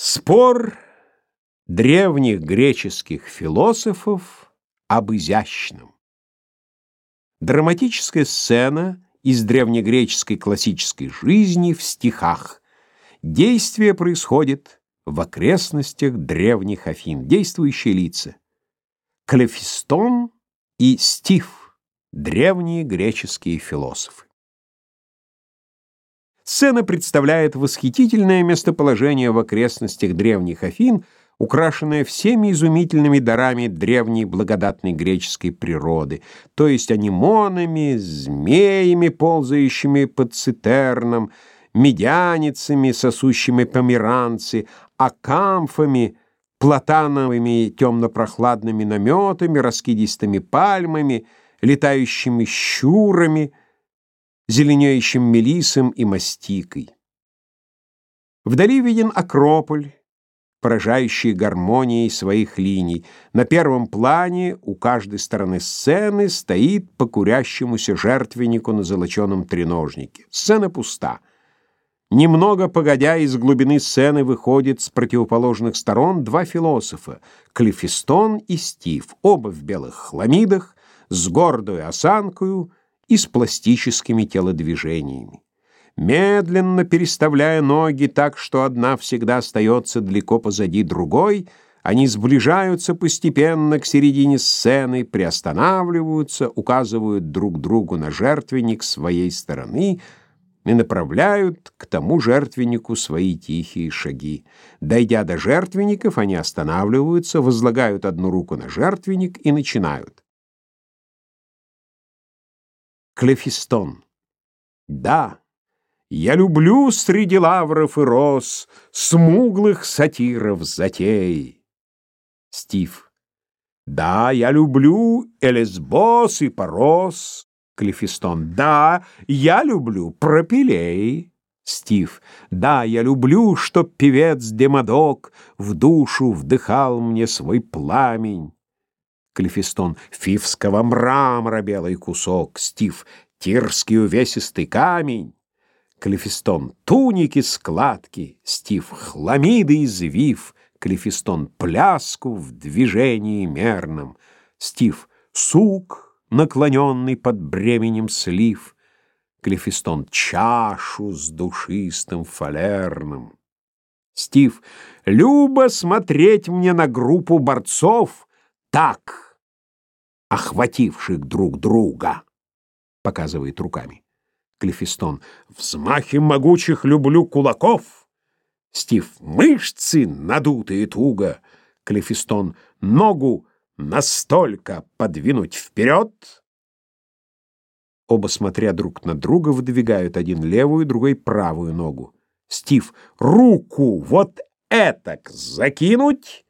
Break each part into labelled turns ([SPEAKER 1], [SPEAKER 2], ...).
[SPEAKER 1] Спор древних греческих философов об изящном. Драматическая сцена из древнегреческой классической жизни в стихах. Действие происходит в окрестностях древних Афин. Действующие лица. Клефистон и Стив, древние греческие философы. Сцена представляет восхитительное местоположение в окрестностях древних Афин, украшенное всеми изумительными дарами древней благодатной греческой природы, то есть анимонами, змеями, ползающими под цитерном, медяницами, сосущими померанцы, акамфами, платановыми темно-прохладными наметами, раскидистыми пальмами, летающими щурами — зеленеющим мелисом и мастикой. Вдали виден Акрополь, поражающий гармонией своих линий. На первом плане у каждой стороны сцены стоит по курящемуся жертвеннику на золоченом треножнике. Сцена пуста. Немного погодя, из глубины сцены выходят с противоположных сторон два философа — Клефистон и Стив, оба в белых хламидах, с гордой осанкою, и с пластическими телодвижениями. Медленно переставляя ноги так, что одна всегда остается далеко позади другой, они сближаются постепенно к середине сцены, приостанавливаются, указывают друг другу на жертвенник своей стороны и направляют к тому жертвеннику свои тихие шаги. Дойдя до жертвенников, они останавливаются, возлагают одну руку на жертвенник и начинают. Клефистон. Да, я люблю среди лавров и роз Смуглых сатиров затей. Стив. Да, я люблю Элесбос и Порос. Клефистон. Да, я люблю Пропилей. Стив. Да, я люблю, чтоб певец Демодок В душу вдыхал мне свой пламень. Клефистон. Фивского мрамора белый кусок. Стив. Тирский увесистый камень. Клефистон. Туники складки. Стив. Хламиды извив. Клефистон. Пляску в движении мерном. Стив. Сук, наклоненный под бременем слив. Клефистон. Чашу с душистым фалерным. Стив. Любо смотреть мне на группу борцов, так охвативших друг друга, показывает руками. Клефистон. Взмахи могучих люблю кулаков. Стив. Мышцы надутые туго. Клефистон. Ногу настолько подвинуть вперед. Оба, смотря друг на друга, выдвигают один левую, другой правую ногу. Стив. Руку вот этак закинуть.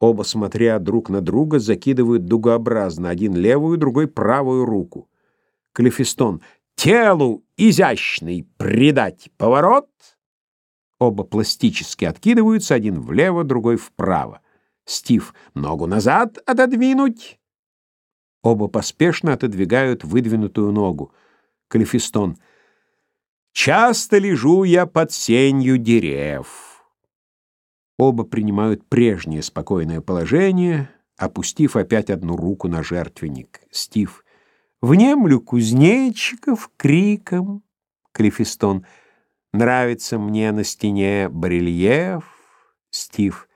[SPEAKER 1] Оба, смотря друг на друга, закидывают дугообразно, один левую, другой правую руку. Клефистон. Телу изящный придать поворот. Оба пластически откидываются, один влево, другой вправо. Стив. Ногу назад отодвинуть. Оба поспешно отодвигают выдвинутую ногу. Клефистон. Часто лежу я под сенью дерев. Оба принимают прежнее спокойное положение, опустив опять одну руку на жертвенник. Стив. Внемлю кузнечиков криком. Клефистон. Нравится мне на стене барельеф. Стив.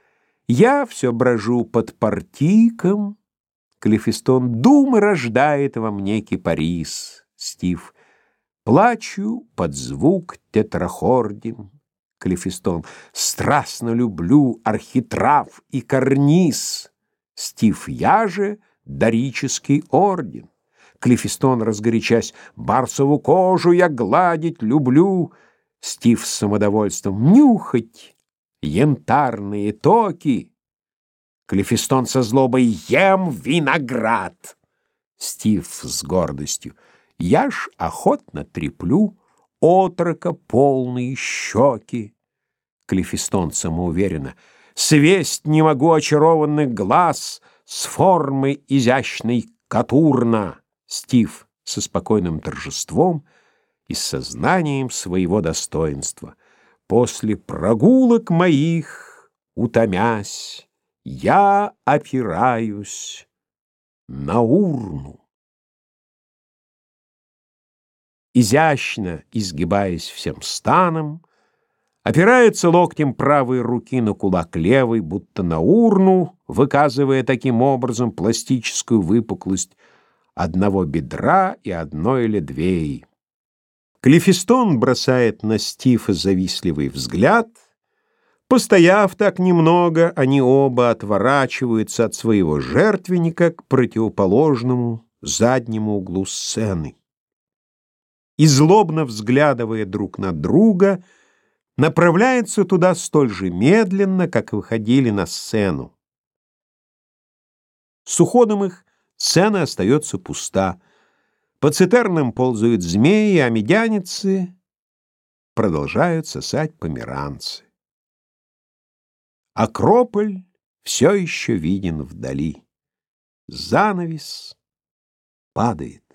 [SPEAKER 1] Я все брожу под портиком. Клефистон. Думы рождает во мне кипарис. Стив. Плачу под звук тетрахордин. Клефистон. Страстно люблю архитрав и карниз. Стив я же дорический орден. Клефистон, разгорячась, барсову кожу я гладить люблю. Стив с самодовольством нюхать янтарные токи. Клефистон со злобой ем виноград. Стив с гордостью я ж охотно треплю отрока полные щеки. Клефистон самоуверенно. «Свесть не могу очарованных глаз с формы изящной Катурна!» Стив со спокойным торжеством и сознанием своего достоинства. После прогулок моих, утомясь, я опираюсь на урну. Изящно изгибаясь всем станом, опирается локтем правой руки на кулак левой, будто на урну, выказывая таким образом пластическую выпуклость одного бедра и одной ледвеи. Клефистон бросает на Стифа завистливый взгляд. Постояв так немного, они оба отворачиваются от своего жертвенника к противоположному заднему углу сцены. И злобно взглядывая друг на друга, направляются туда столь же медленно, как выходили на сцену. С уходом их сцена остается пуста — по цистернам ползают змеи, а медяницы продолжают сосать померанцы. Акрополь все еще виден вдали. Занавес падает.